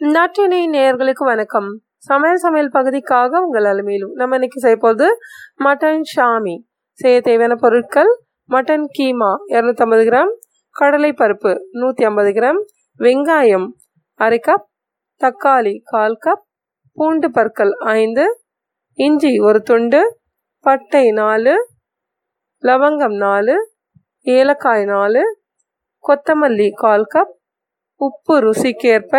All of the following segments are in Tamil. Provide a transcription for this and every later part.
நாட்டினை நேயர்களுக்கு வணக்கம். சமையல் சமையல் பகுதிக்காக உங்கள் அலுமையிலும் நம்ம இன்னைக்கு செய்ய போகிறது மட்டன் ஷாமி. செய்ய தேவையான பொருட்கள் மட்டன் கீமா இரநூத்தம்பது கிராம் கடலை பருப்பு நூற்றி ஐம்பது கிராம் வெங்காயம் அரை கப் தக்காளி கால் கப் பூண்டு பற்கள் ஐந்து இஞ்சி ஒரு துண்டு பட்டை நாலு லவங்கம் நாலு ஏலக்காய் நாலு கொத்தமல்லி கால் கப் உப்பு ருசிக்கேற்ப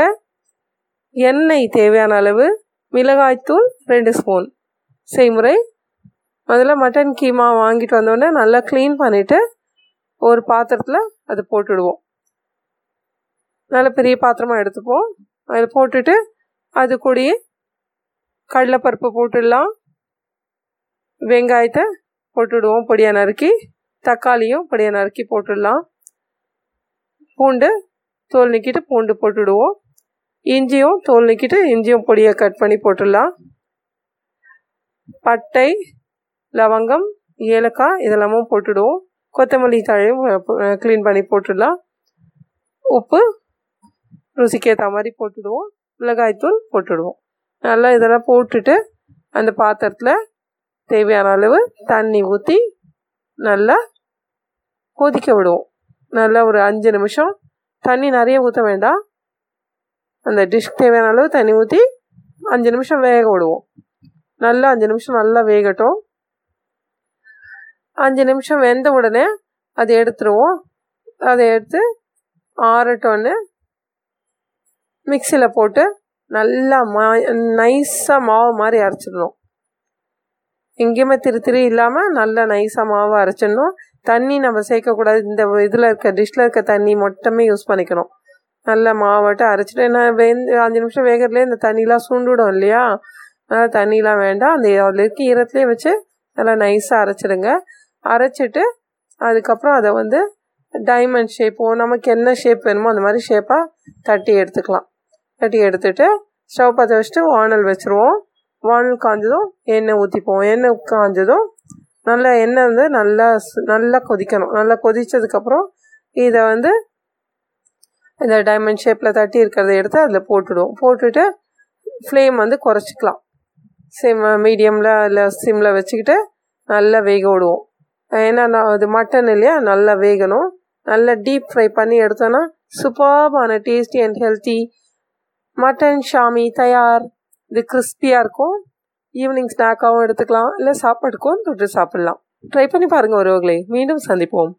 எண்ணெய் தேவையான அளவு மிளகாய்த்தூள் ரெண்டு ஸ்பூன். செய்முறை முதல்ல மட்டன் கீமா வாங்கிட்டு வந்தோடனே நல்லா க்ளீன் பண்ணிவிட்டு ஒரு பாத்திரத்தில் அது போட்டுடுவோம். நல்ல பெரிய பாத்திரமாக எடுத்துப்போம் அதில் போட்டுட்டு அது கூடயே கடலைப்பருப்பு போட்டுடலாம். வெங்காயத்தை போட்டுடுவோம் பொடியாக நறுக்கி. தக்காளியும் பொடியாக நறுக்கி போட்டுடலாம். பூண்டு தோல் நிற்கிட்டு பூண்டு போட்டுடுவோம். இஞ்சியும் தோல் நீக்கிட்டு இஞ்சியும் பொடியை கட் பண்ணி போட்டுடலாம். பட்டை லவங்கம் ஏலக்காய் இதெல்லாமும் போட்டுடுவோம். கொத்தமல்லி தழையும் க்ளீன் பண்ணி போட்டுடலாம். உப்பு ருசிக்கேற்ற மாதிரி போட்டுடுவோம். மிளகாய்த்தூள் போட்டுடுவோம். நல்லா இதெல்லாம் போட்டுட்டு அந்த பாத்திரத்தில் தேவையான அளவு தண்ணி ஊற்றி நல்லா கொதிக்க விடுவோம். நல்லா ஒரு அஞ்சு நிமிஷம். தண்ணி நிறைய ஊற்ற வேண்டாம். அந்த டிஷ்க்கு தேவையான அளவு தண்ணி ஊற்றி அஞ்சு நிமிஷம் வேக விடுவோம். நல்லா அஞ்சு நிமிஷம் நல்லா வேகட்டும். அஞ்சு நிமிஷம் வெந்த உடனே அதை எடுத்துருவோம். அதை எடுத்து ஆறட்டோன்னு மிக்சியில் போட்டு நல்லா மா நைஸாக மாவு மாதிரி அரைச்சிடணும். எங்கேயுமே திரு திரு இல்லாமல் நல்லா நைஸாக மாவு அரைச்சிடணும். தண்ணி நம்ம சேர்க்கக்கூடாது. இந்த இதில் இருக்க டிஷ்ஷில் இருக்க தண்ணி மட்டுமே யூஸ் பண்ணிக்கணும். நல்லா மாவட்டம் அரைச்சிட்டு என்ன வெந்து அஞ்சு நிமிஷம் வேகிறதுலேயே இந்த தண்ணிலாம் சுண்டுடும் இல்லையா? அதனால் தண்ணிலாம் வேண்டாம். அந்த அதில் இருக்க ஈரத்துலேயே வச்சு நல்லா நைஸாக அரைச்சிடுங்க. அரைச்சிட்டு அதுக்கப்புறம் அதை வந்து டைமண்ட் ஷேப்போ நமக்கு என்ன ஷேப் வேணுமோ அந்த மாதிரி ஷேப்பாக தட்டி எடுத்துக்கலாம். தட்டி எடுத்துட்டு ஸ்டவ் பற்ற வச்சுட்டு வானல் வச்சுருவோம். வானல் காஞ்சதும் எண்ணெய் ஊற்றிப்போம் எண்ணெய் காஞ்சதும் நல்லா எண்ணெய் வந்து நல்லா நல்லா கொதிக்கணும். நல்லா கொதித்ததுக்கப்புறம் இதை வந்து இந்த டைமண்ட் ஷேப்பில் தட்டி இருக்கிறத எடுத்து அதில் போட்டுடுவோம். போட்டுட்டு ஃப்ளேம் வந்து குறைச்சிக்கலாம். சிம் மீடியமில் இல்லை சிம்மில் வச்சுக்கிட்டு நல்லா வேக விடுவோம். ஏன்னா நான் அது மட்டன் இல்லையா? நல்லா வேகணும். நல்லா டீப் ஃப்ரை பண்ணி எடுத்தோன்னா சூப்பர்பான tasty and healthy mutton shami தயார். இது கிறிஸ்பியாக இருக்கும். ஈவினிங் ஸ்நாக்காகவும் எடுத்துக்கலாம். இல்லை சாப்பாட்டுக்கும் தொட்டு சாப்பிட்லாம். ட்ரை பண்ணி பாருங்கள் ஒருவர்களே மீண்டும் சந்திப்போம்.